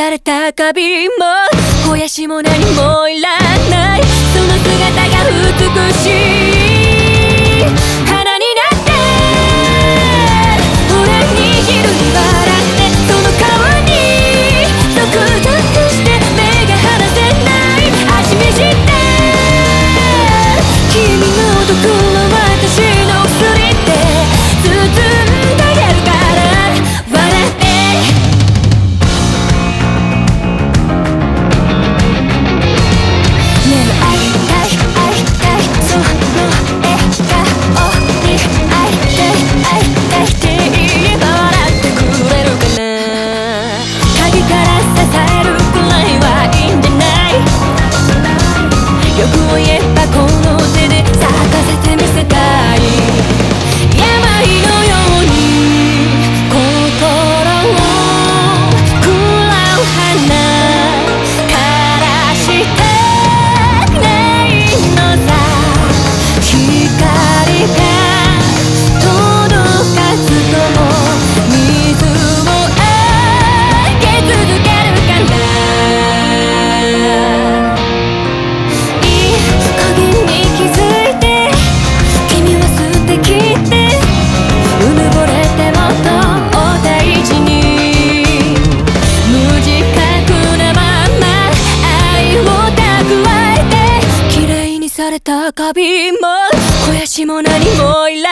された花瓶も肥やしも何もいらない。れた花瓶も肥やしも何もいら